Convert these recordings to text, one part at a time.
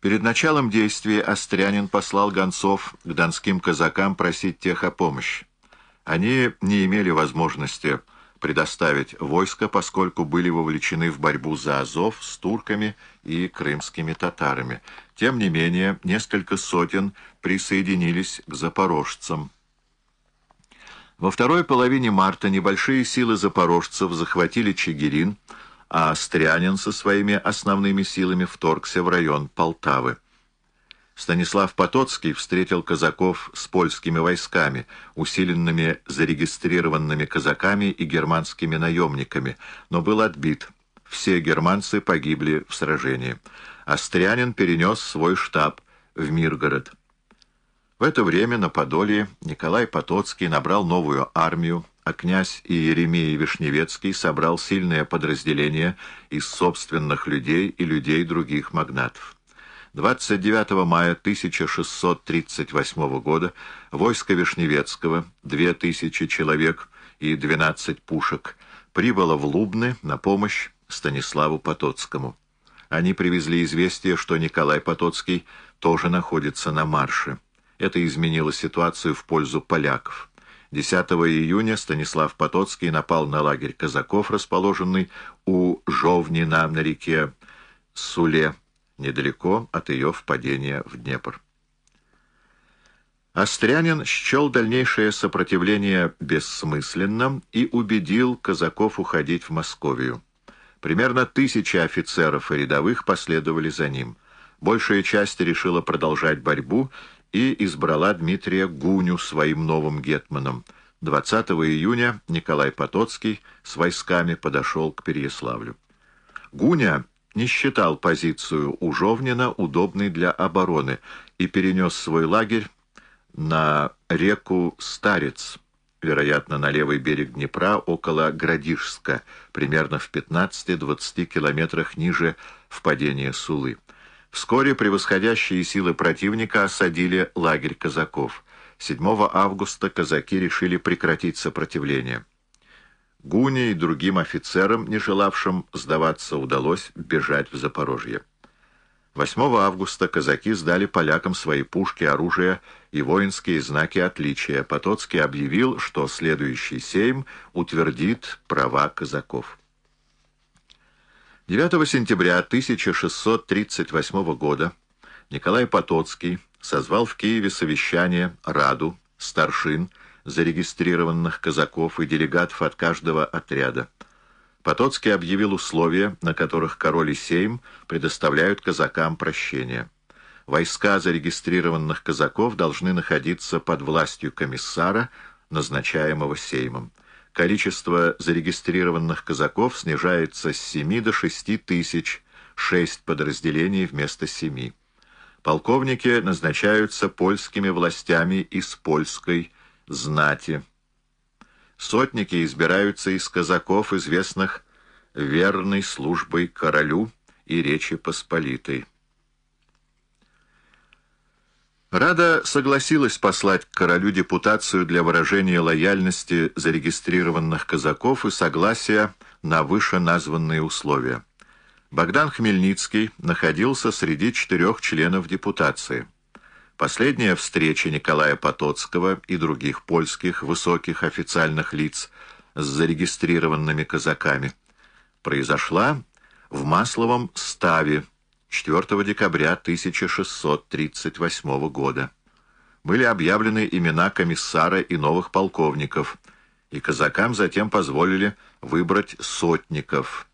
Перед началом действия Острянин послал гонцов к донским казакам просить тех о помощи. Они не имели возможности предоставить войско, поскольку были вовлечены в борьбу за Азов с турками и крымскими татарами. Тем не менее, несколько сотен присоединились к запорожцам. Во второй половине марта небольшие силы запорожцев захватили Чигирин, а Стрянин со своими основными силами вторгся в район Полтавы. Станислав Потоцкий встретил казаков с польскими войсками, усиленными зарегистрированными казаками и германскими наемниками, но был отбит. Все германцы погибли в сражении. Острянин перенес свой штаб в Миргород. В это время на Подолье Николай Потоцкий набрал новую армию, а князь Иеремия Вишневецкий собрал сильное подразделение из собственных людей и людей других магнатов. 29 мая 1638 года войско Вишневецкого, 2000 человек и 12 пушек, прибыло в Лубны на помощь Станиславу Потоцкому. Они привезли известие, что Николай Потоцкий тоже находится на марше. Это изменило ситуацию в пользу поляков. 10 июня Станислав Потоцкий напал на лагерь казаков, расположенный у Жовнина на реке Суле, недалеко от ее впадения в Днепр. Острянин счел дальнейшее сопротивление бессмысленным и убедил казаков уходить в Московию. Примерно тысяча офицеров и рядовых последовали за ним. Большая часть решила продолжать борьбу и избрала Дмитрия Гуню своим новым гетманом. 20 июня Николай Потоцкий с войсками подошел к Переяславлю. Гуня не считал позицию Ужовнина удобной для обороны и перенес свой лагерь на реку Старец, вероятно, на левый берег Днепра, около Градишска, примерно в 15-20 километрах ниже впадения Сулы. Вскоре превосходящие силы противника осадили лагерь казаков. 7 августа казаки решили прекратить сопротивление. Гуне и другим офицерам, не желавшим сдаваться, удалось бежать в Запорожье. 8 августа казаки сдали полякам свои пушки, оружие и воинские знаки отличия. Потоцкий объявил, что следующий сейм утвердит права казаков. 9 сентября 1638 года Николай Потоцкий созвал в Киеве совещание Раду, старшин, зарегистрированных казаков и делегатов от каждого отряда. Потоцкий объявил условия, на которых король и сейм предоставляют казакам прощение. Войска зарегистрированных казаков должны находиться под властью комиссара, назначаемого сеймом. Количество зарегистрированных казаков снижается с 7 до 6 тысяч, 6 подразделений вместо 7. Полковники назначаются польскими властями из польской знати. Сотники избираются из казаков, известных верной службой королю и Речи Посполитой. Рада согласилась послать к королю депутацию для выражения лояльности зарегистрированных казаков и согласия на вышеназванные условия. Богдан Хмельницкий находился среди четырех членов депутации. Последняя встреча Николая Потоцкого и других польских высоких официальных лиц с зарегистрированными казаками произошла в Масловом ставе 4 декабря 1638 года. Были объявлены имена комиссара и новых полковников, и казакам затем позволили выбрать сотников.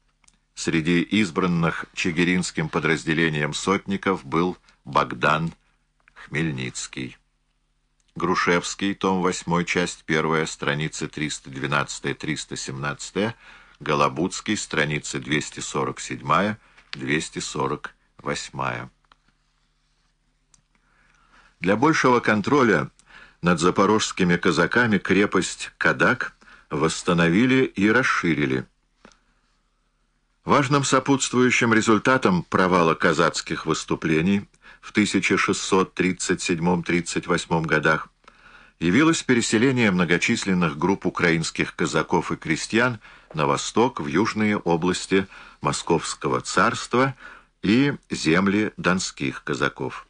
Среди избранных чигиринским подразделением сотников был Богдан Хмельницкий. Грушевский, том 8, часть 1, страницы 312-317, Голобудский, страницы 247-248. Для большего контроля над запорожскими казаками крепость Кадак восстановили и расширили. Важным сопутствующим результатом провала казацких выступлений – в 1637-38 годах явилось переселение многочисленных групп украинских казаков и крестьян на восток, в южные области Московского царства и земли донских казаков.